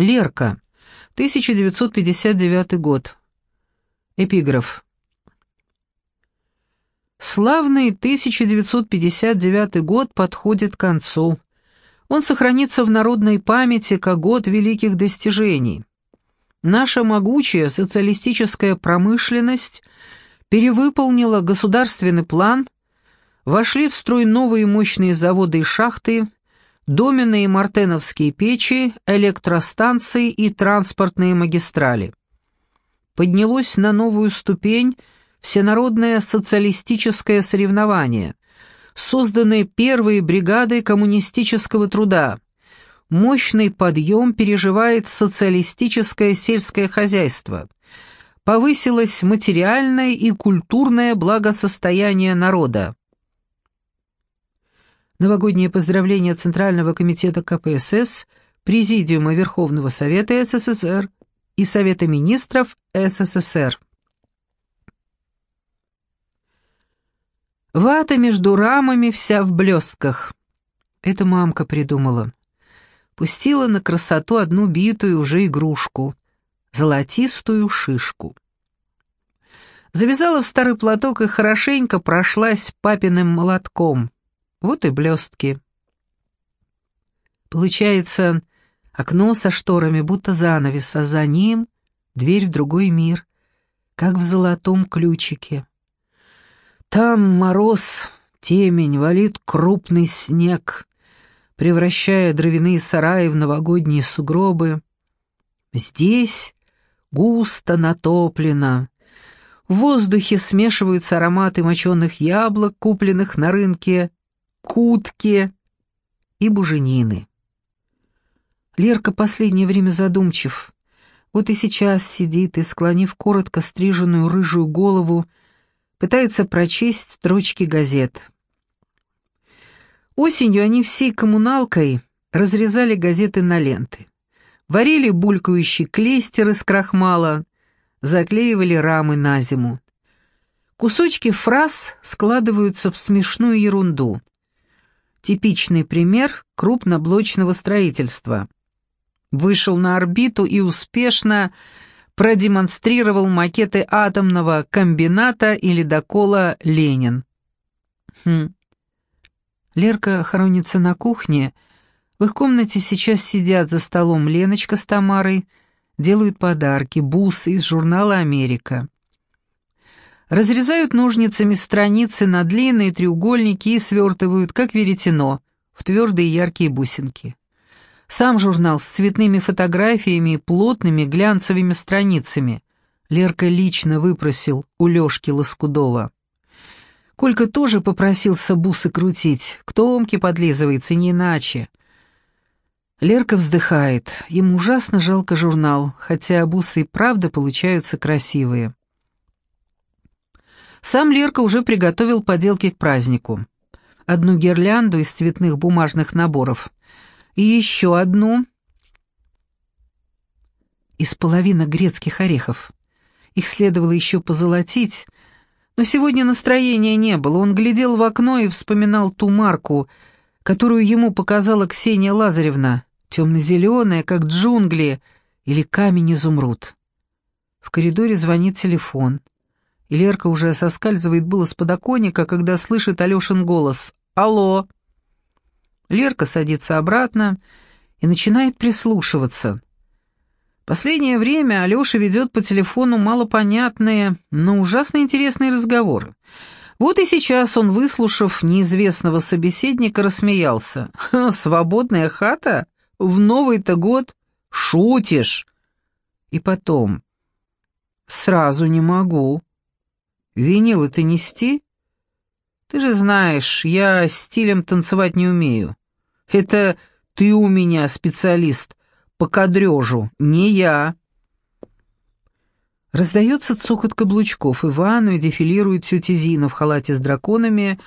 Лерка. 1959 год. Эпиграф. Славный 1959 год подходит к концу. Он сохранится в народной памяти как год великих достижений. Наша могучая социалистическая промышленность перевыполнила государственный план, вошли в строй новые мощные заводы и шахты, доменные мартеновские печи, электростанции и транспортные магистрали. Поднялось на новую ступень всенародное социалистическое соревнование, созданы первые бригады коммунистического труда. Мощный подъем переживает социалистическое сельское хозяйство. Повысилось материальное и культурное благосостояние народа. Новогоднее поздравление Центрального комитета КПСС, Президиума Верховного Совета СССР и Совета Министров СССР. Вата между рамами вся в блестках. Это мамка придумала. Пустила на красоту одну битую уже игрушку, золотистую шишку. Завязала в старый платок и хорошенько прошлась папиным молотком. Вот и блестки. Получается, окно со шторами будто занавес, а за ним дверь в другой мир, как в золотом ключике. Там мороз, темень, валит крупный снег, превращая дровяные сараи в новогодние сугробы. Здесь густо натоплено. В воздухе смешиваются ароматы моченых яблок, купленных на рынке, кутки и буженины. Лерка последнее время задумчив. Вот и сейчас сидит и, склонив коротко стриженную рыжую голову, пытается прочесть строчки газет. Осенью они всей коммуналкой разрезали газеты на ленты, варили булькающий клейстер из крахмала, заклеивали рамы на зиму. Кусочки фраз складываются в смешную ерунду. Типичный пример крупноблочного строительства. Вышел на орбиту и успешно продемонстрировал макеты атомного комбината и ледокола «Ленин». Хм. Лерка хоронится на кухне. В их комнате сейчас сидят за столом Леночка с Тамарой, делают подарки, бусы из журнала «Америка». Разрезают ножницами страницы на длинные треугольники и свертывают, как веретено, в твердые яркие бусинки. Сам журнал с цветными фотографиями и плотными глянцевыми страницами. Лерка лично выпросил у Лёшки Лоскудова. Колька тоже попросился бусы крутить, к Томке подлизывается, не иначе. Лерка вздыхает, ему ужасно жалко журнал, хотя бусы и правда получаются красивые. Сам Лерка уже приготовил поделки к празднику. Одну гирлянду из цветных бумажных наборов, и еще одну из половины грецких орехов. Их следовало еще позолотить, но сегодня настроения не было. Он глядел в окно и вспоминал ту марку, которую ему показала Ксения Лазаревна, темно-зеленая, как джунгли, или камень-изумруд. В коридоре звонит телефон. И Лерка уже соскальзывает было с подоконника, когда слышит Алешин голос «Алло!» Лерка садится обратно и начинает прислушиваться. Последнее время Алёша ведет по телефону малопонятные, но ужасно интересные разговоры. Вот и сейчас он, выслушав неизвестного собеседника, рассмеялся. «Свободная хата? В новый-то год? Шутишь!» И потом. «Сразу не могу. Винил это нести? Ты же знаешь, я стилем танцевать не умею. Это ты у меня специалист по кадрежу, не я. Раздается цокот каблучков, и ванную дефилирует тетя Зина в халате с драконами,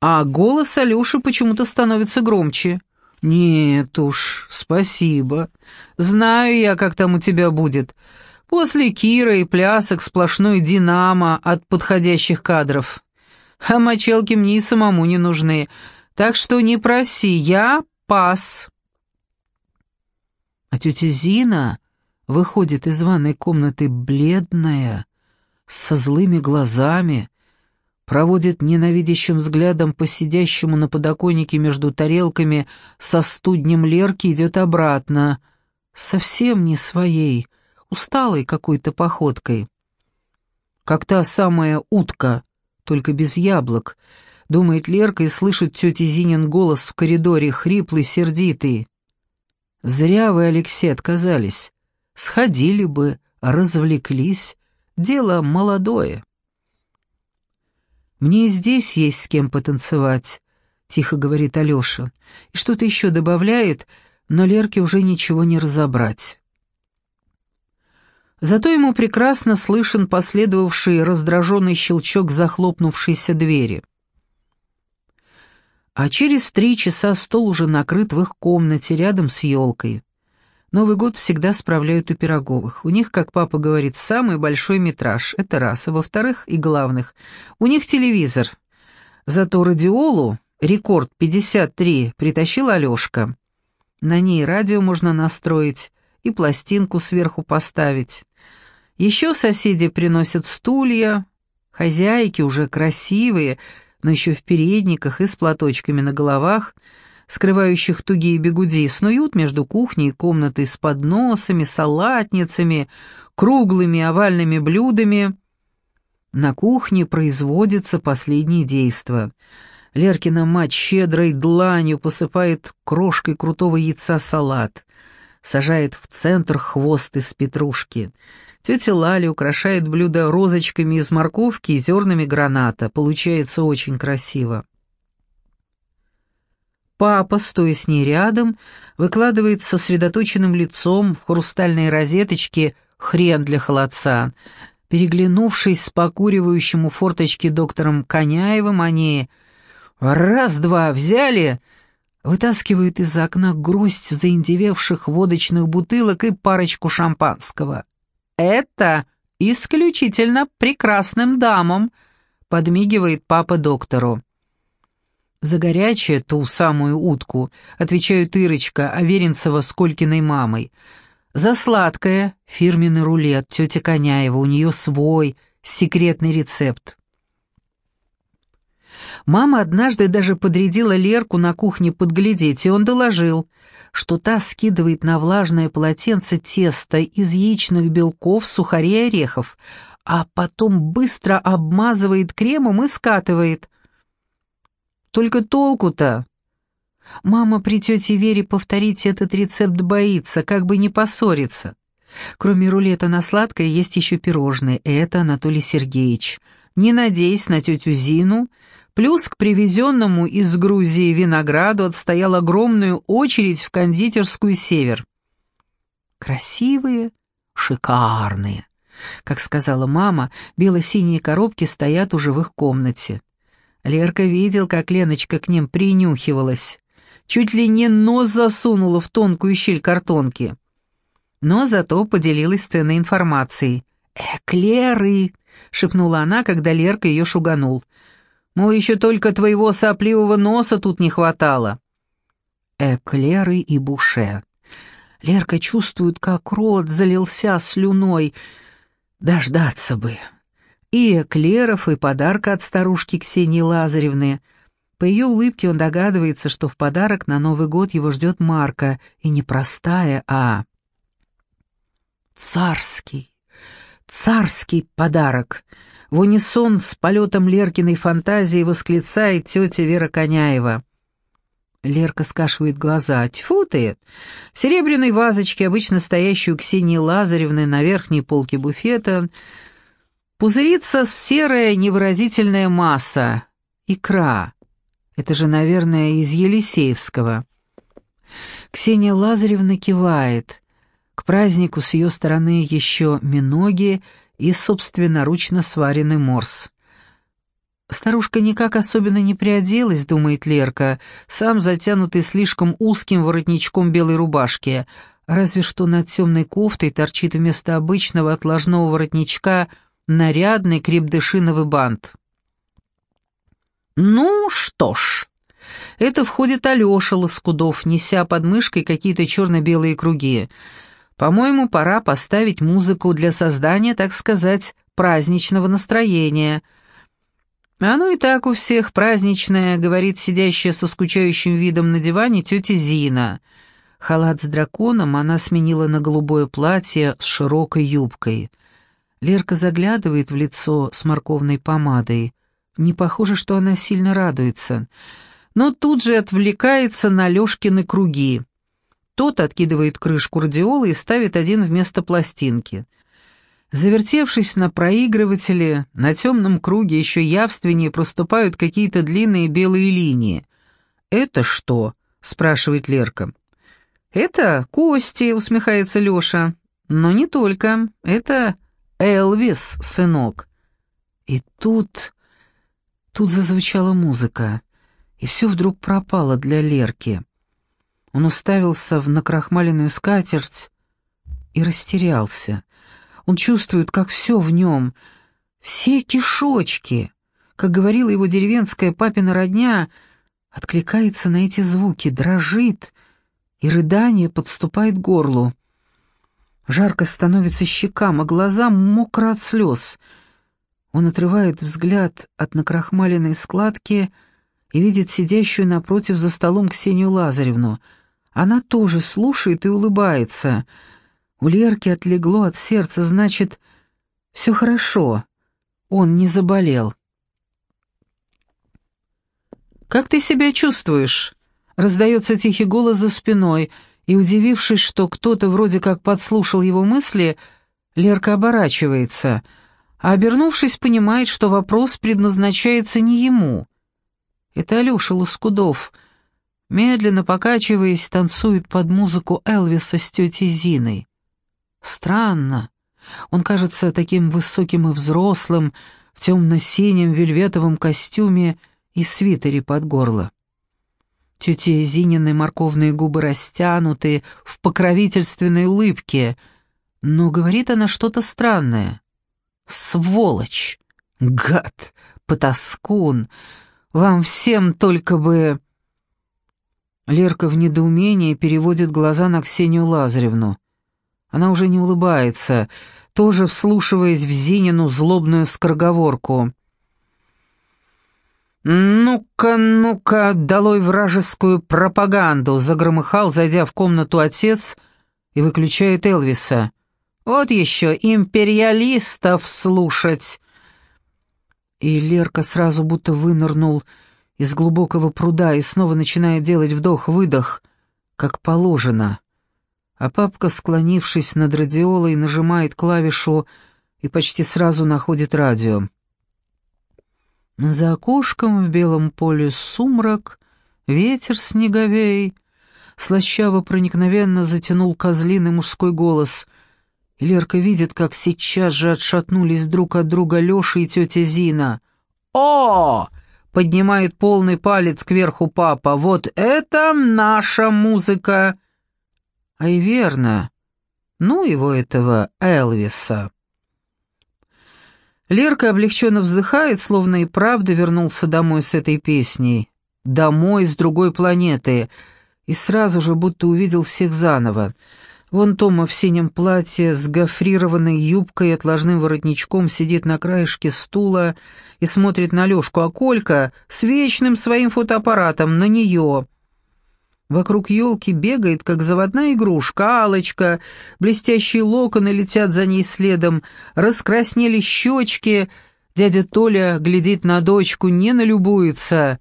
а голос Алёши почему-то становится громче. «Нет уж, спасибо. Знаю я, как там у тебя будет. После Кира и плясок сплошной динамо от подходящих кадров. А мочалки мне и самому не нужны. Так что не проси, я пас. А тетя Зина выходит из ванной комнаты бледная, со злыми глазами, проводит ненавидящим взглядом по сидящему на подоконнике между тарелками со студнем Лерки, идет обратно, совсем не своей, усталой какой-то походкой. Как та самая утка, только без яблок, думает Лерка и слышит тети Зинин голос в коридоре, хриплый, сердитый. «Зря вы, Алексей, отказались. Сходили бы, развлеклись. Дело молодое». «Мне и здесь есть с кем потанцевать», — тихо говорит Алеша. И что-то еще добавляет, но Лерке уже ничего не разобрать. Зато ему прекрасно слышен последовавший раздраженный щелчок захлопнувшейся двери. А через три часа стол уже накрыт в их комнате рядом с елкой. Новый год всегда справляют у Пироговых. У них, как папа говорит, самый большой метраж. Это раз. А во-вторых, и главных, у них телевизор. Зато радиолу, рекорд 53, притащил Алешка. На ней радио можно настроить и пластинку сверху поставить. Еще соседи приносят стулья, хозяйки уже красивые, но еще в передниках и с платочками на головах — скрывающих тугие бегуди, снуют между кухней и комнатой с подносами, салатницами, круглыми овальными блюдами. На кухне производится последнее действо. Леркина мать щедрой дланью посыпает крошкой крутого яйца салат, сажает в центр хвост из петрушки. Тетя Лаля украшает блюдо розочками из морковки и зернами граната. Получается очень красиво. Папа, стоя с ней рядом, выкладывает сосредоточенным лицом в хрустальной розеточке хрен для холодца. Переглянувшись с покуривающим у форточки доктором Коняевым, они «раз-два взяли», вытаскивают из окна гроздь заиндевевших водочных бутылок и парочку шампанского. «Это исключительно прекрасным дамам», — подмигивает папа доктору. За горячее, ту самую утку, отвечают Ирочка, Аверинцева с Колькиной мамой. За сладкое, фирменный рулет, тетя Коняева, у нее свой, секретный рецепт. Мама однажды даже подрядила Лерку на кухне подглядеть, и он доложил, что та скидывает на влажное полотенце тесто из яичных белков, сухарей и орехов, а потом быстро обмазывает кремом и скатывает. Только толку-то? Мама при тете Вере повторить этот рецепт боится, как бы не поссориться. Кроме рулета на сладкое есть еще пирожные. Это Анатолий Сергеевич. Не надеясь на тетю Зину, плюс к привезенному из Грузии винограду отстоял огромную очередь в кондитерскую «Север». Красивые, шикарные. Как сказала мама, бело-синие коробки стоят уже в их комнате. Лерка видел, как Леночка к ним принюхивалась. Чуть ли не нос засунула в тонкую щель картонки. Но зато поделилась ценной информацией. «Эклеры!» — шепнула она, когда Лерка ее шуганул. «Мол, еще только твоего сопливого носа тут не хватало». Эклеры и буше. Лерка чувствует, как рот залился слюной. Дождаться бы и эклеров, и подарка от старушки Ксении Лазаревны. По ее улыбке он догадывается, что в подарок на Новый год его ждет Марка, и не простая, а... Царский, царский подарок. В унисон с полетом Леркиной фантазии восклицает тетя Вера Коняева. Лерка скашивает глаза. Тьфу ты! В серебряной вазочке, обычно стоящей у Ксении Лазаревны на верхней полке буфета, Пузырится серая невыразительная масса. Икра. Это же, наверное, из Елисеевского. Ксения Лазаревна кивает. К празднику с ее стороны еще миноги и собственноручно сваренный морс. Старушка никак особенно не приоделась, думает Лерка, сам затянутый слишком узким воротничком белой рубашки, разве что над темной кофтой торчит вместо обычного отложного воротничка — нарядный крепдышиновый бант. «Ну что ж», Это входит Алеша Лоскудов, неся под мышкой какие-то черно-белые круги. По-моему, пора поставить музыку для создания, так сказать, праздничного настроения. «Оно и так у всех праздничное», — говорит сидящая со скучающим видом на диване тетя Зина. Халат с драконом она сменила на голубое платье с широкой юбкой. Лерка заглядывает в лицо с морковной помадой. Не похоже, что она сильно радуется. Но тут же отвлекается на Лёшкины круги. Тот откидывает крышку радиола и ставит один вместо пластинки. Завертевшись на проигрывателе, на темном круге еще явственнее проступают какие-то длинные белые линии. «Это что?» — спрашивает Лерка. «Это кости», — усмехается Леша. «Но не только. Это Элвис, сынок». И тут... Тут зазвучала музыка, и все вдруг пропало для Лерки. Он уставился в накрахмаленную скатерть и растерялся. Он чувствует, как все в нем, все кишочки, как говорила его деревенская папина родня, откликается на эти звуки, дрожит, и рыдание подступает к горлу. Жарко становится щекам, а глаза мокро от слез — он отрывает взгляд от накрахмаленной складки и видит сидящую напротив за столом Ксению Лазаревну. Она тоже слушает и улыбается. У Лерки отлегло от сердца, значит, все хорошо. Он не заболел. «Как ты себя чувствуешь?» — раздается тихий голос за спиной, и, удивившись, что кто-то вроде как подслушал его мысли, Лерка оборачивается — а обернувшись, понимает, что вопрос предназначается не ему. Это Алеша Лоскудов, медленно покачиваясь, танцует под музыку Элвиса с тетей Зиной. Странно. Он кажется таким высоким и взрослым, в темно-синем вельветовом костюме и свитере под горло. Тетя Зинины морковные губы растянуты в покровительственной улыбке, но говорит она что-то странное. Сволочь! Гад! Потаскун! Вам всем только бы...» Лерка в недоумении переводит глаза на Ксению Лазаревну. Она уже не улыбается, тоже вслушиваясь в Зинину злобную скороговорку. «Ну-ка, ну-ка, долой вражескую пропаганду!» — загромыхал, зайдя в комнату отец и выключает Элвиса. Вот еще империалистов слушать!» И Лерка сразу будто вынырнул из глубокого пруда и снова начинает делать вдох-выдох, как положено. А папка, склонившись над радиолой, нажимает клавишу и почти сразу находит радио. За окошком в белом поле сумрак, ветер снеговей, слащаво проникновенно затянул козлиный мужской голос — и Лерка видит, как сейчас же отшатнулись друг от друга Леша и тетя Зина. «О!» — поднимает полный палец кверху папа. «Вот это наша музыка!» А и верно. Ну его этого Элвиса. Лерка облегченно вздыхает, словно и правда вернулся домой с этой песней. Домой с другой планеты. И сразу же будто увидел всех заново. Вон Тома в синем платье с гофрированной юбкой и отложным воротничком сидит на краешке стула и смотрит на Лёшку, а Колька с вечным своим фотоаппаратом на неё. Вокруг елки бегает, как заводная игрушка, алочка, блестящие локоны летят за ней следом, раскраснели щечки, дядя Толя глядит на дочку, не налюбуется.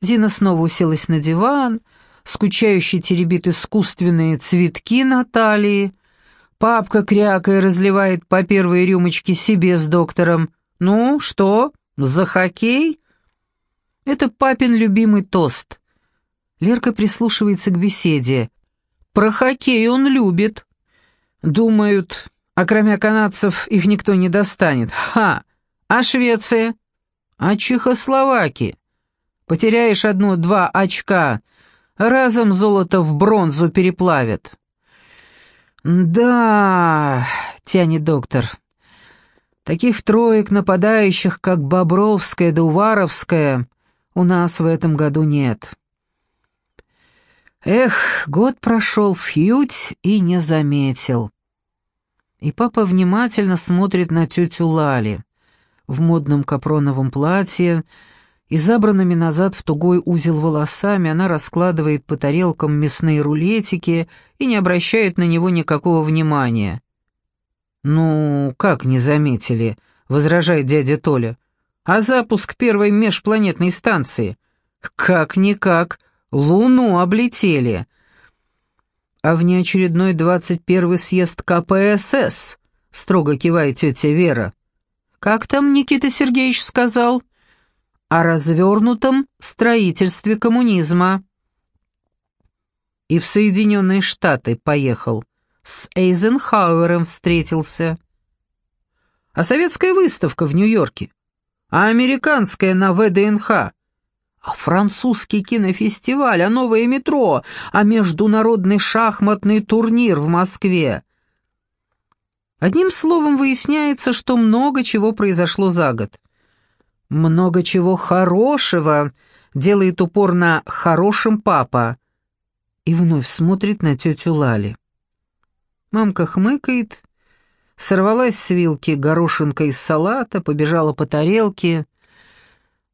Зина снова уселась на диван, скучающе теребит искусственные цветки Натальи. Папка крякая разливает по первой рюмочке себе с доктором. «Ну, что, за хоккей?» Это папин любимый тост. Лерка прислушивается к беседе. Про хоккей он любит. Думают, а кроме канадцев их никто не достанет. Ха! А Швеция? А Чехословакия? Потеряешь одно-два очка, Разом золото в бронзу переплавят. «Да», — тянет доктор, — «таких троек нападающих, как Бобровская да Уваровская, у нас в этом году нет. Эх, год прошел фьють и не заметил. И папа внимательно смотрит на тетю Лали в модном капроновом платье, и забранными назад в тугой узел волосами она раскладывает по тарелкам мясные рулетики и не обращает на него никакого внимания. «Ну, как не заметили?» — возражает дядя Толя. «А запуск первой межпланетной станции? Как-никак, Луну облетели!» «А внеочередной двадцать первый съезд КПСС?» — строго кивает тетя Вера. «Как там Никита Сергеевич сказал?» «О развернутом строительстве коммунизма». И в Соединенные Штаты поехал. С Эйзенхауэром встретился. А советская выставка в Нью-Йорке? А американская на ВДНХ? А французский кинофестиваль, а новое метро, а международный шахматный турнир в Москве? Одним словом, выясняется, что много чего произошло за год. Много чего хорошего делает упор на «хорошим папа» и вновь смотрит на тетю Лали. Мамка хмыкает, сорвалась с вилки горошинка из салата, побежала по тарелке.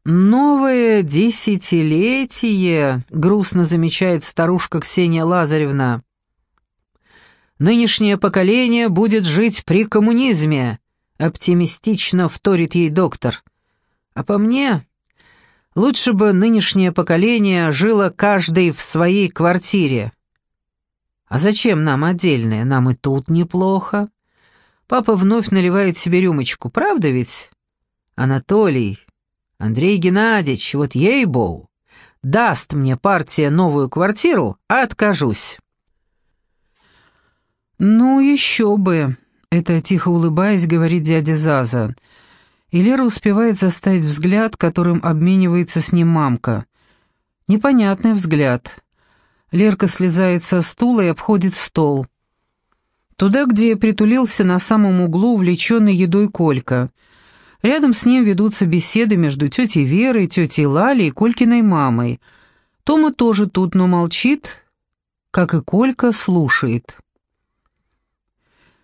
«Новое десятилетие», — грустно замечает старушка Ксения Лазаревна. «Нынешнее поколение будет жить при коммунизме», — оптимистично вторит ей доктор. «А по мне, лучше бы нынешнее поколение жило каждый в своей квартире». «А зачем нам отдельное? Нам и тут неплохо». Папа вновь наливает себе рюмочку, правда ведь? «Анатолий, Андрей Геннадьевич, вот ей-богу, даст мне партия новую квартиру, откажусь». «Ну, еще бы», — это тихо улыбаясь, говорит дядя Заза. И Лера успевает заставить взгляд, которым обменивается с ним мамка. Непонятный взгляд. Лерка слезает со стула и обходит стол. Туда, где притулился на самом углу увлеченный едой Колька. Рядом с ним ведутся беседы между тетей Верой, тетей Лалей и Колькиной мамой. Тома тоже тут, но молчит, как и Колька слушает.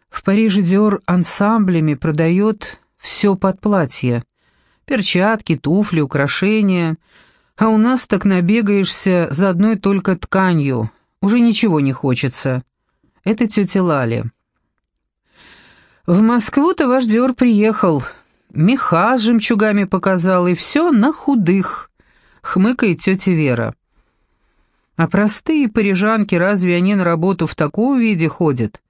В Париже Диор ансамблями продает все под платье. Перчатки, туфли, украшения. А у нас так набегаешься за одной только тканью. Уже ничего не хочется. Это тетя Лали. В Москву-то ваш Диор приехал. Меха с жемчугами показал, и все на худых. Хмыкает тетя Вера. А простые парижанки, разве они на работу в таком виде ходят?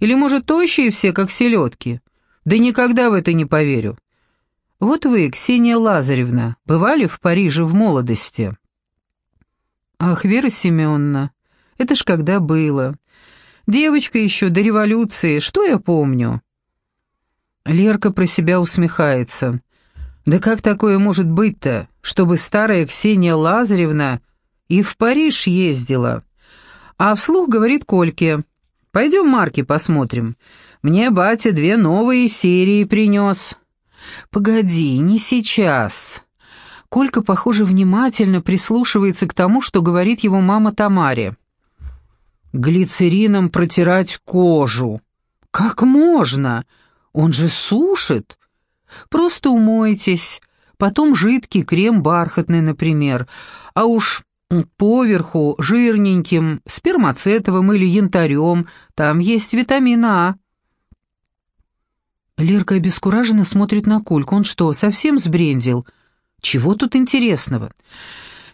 Или, может, тощие все, как селедки? Да никогда в это не поверю. Вот вы, Ксения Лазаревна, бывали в Париже в молодости? Ах, Вера Семеновна, это ж когда было. Девочка еще до революции, что я помню? Лерка про себя усмехается. Да как такое может быть-то, чтобы старая Ксения Лазаревна и в Париж ездила? А вслух говорит Кольке — Пойдем марки посмотрим. Мне батя две новые серии принес». «Погоди, не сейчас». Колька, похоже, внимательно прислушивается к тому, что говорит его мама Тамаре. «Глицерином протирать кожу». «Как можно? Он же сушит. Просто умойтесь, потом жидкий крем бархатный, например, а уж Поверху жирненьким, спермацетовым или янтарем, там есть витамин А. Лерка обескураженно смотрит на Кольку. Он что, совсем сбрендил? Чего тут интересного?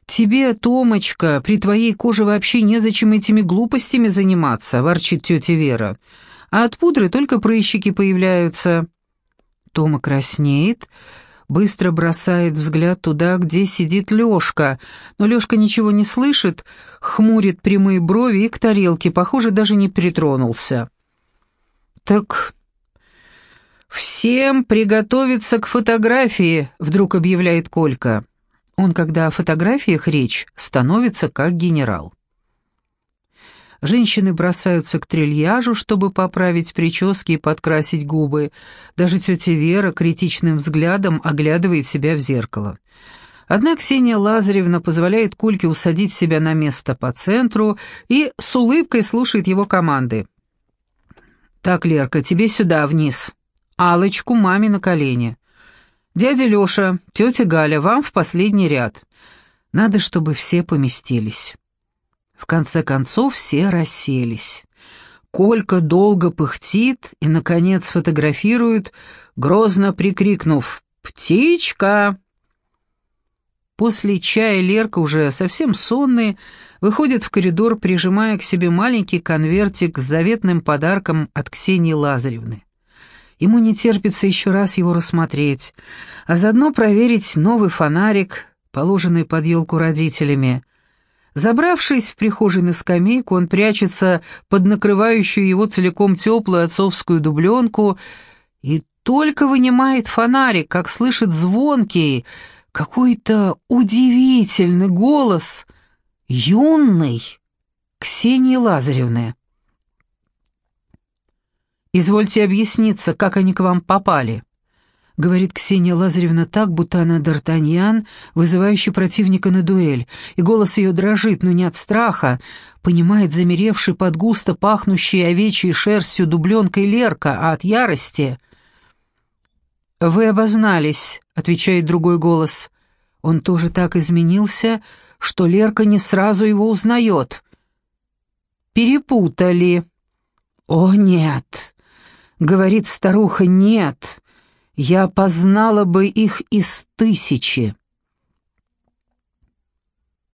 Тебе, Томочка, при твоей коже вообще незачем этими глупостями заниматься, ворчит тетя Вера. А от пудры только прыщики появляются. Тома краснеет, быстро бросает взгляд туда, где сидит Лёшка, но Лёшка ничего не слышит, хмурит прямые брови и к тарелке, похоже, даже не притронулся. «Так всем приготовиться к фотографии», — вдруг объявляет Колька. Он, когда о фотографиях речь, становится как генерал. Женщины бросаются к трильяжу, чтобы поправить прически и подкрасить губы. Даже тетя Вера критичным взглядом оглядывает себя в зеркало. Одна Ксения Лазаревна позволяет Кольке усадить себя на место по центру и с улыбкой слушает его команды. «Так, Лерка, тебе сюда, вниз. Алочку маме на колени. Дядя Леша, тетя Галя, вам в последний ряд. Надо, чтобы все поместились». В конце концов все расселись. Колька долго пыхтит и, наконец, фотографирует, грозно прикрикнув «Птичка!». После чая Лерка, уже совсем сонный, выходит в коридор, прижимая к себе маленький конвертик с заветным подарком от Ксении Лазаревны. Ему не терпится еще раз его рассмотреть, а заодно проверить новый фонарик, положенный под елку родителями. Забравшись в прихожей на скамейку, он прячется под накрывающую его целиком теплую отцовскую дубленку и только вынимает фонарик, как слышит звонкий, какой-то удивительный голос юной Ксении Лазаревны. «Извольте объясниться, как они к вам попали», — говорит Ксения Лазаревна так, будто она Д'Артаньян, вызывающий противника на дуэль, и голос ее дрожит, но не от страха, понимает замеревший под густо пахнущей овечьей шерстью дубленкой Лерка, а от ярости — «Вы обознались», — отвечает другой голос. Он тоже так изменился, что Лерка не сразу его узнает. «Перепутали». «О, нет», — говорит старуха, — «нет, я познала бы их из тысячи».